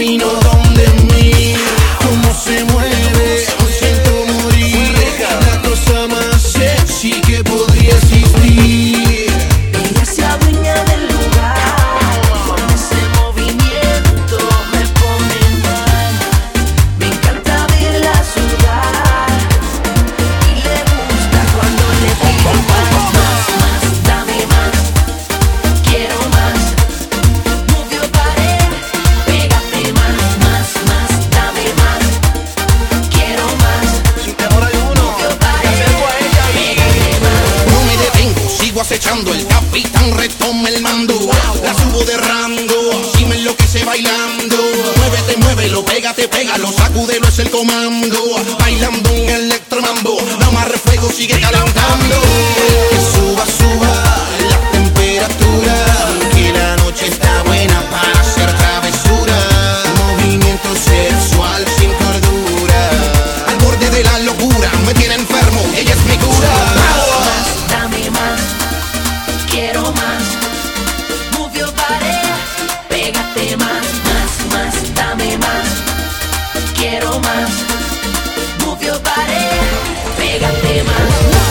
Torino aterrizando, el capitán retoma el mando. La subo de rando, si me enloquece bailando. Muévete, muévelo, pégate, pégalo, sacúdelo, es el comando. Bailando un electromambo, amarre fuego, sigue calentando. Pégate más, más, más, dame más, quiero más. Move your body, pégate más.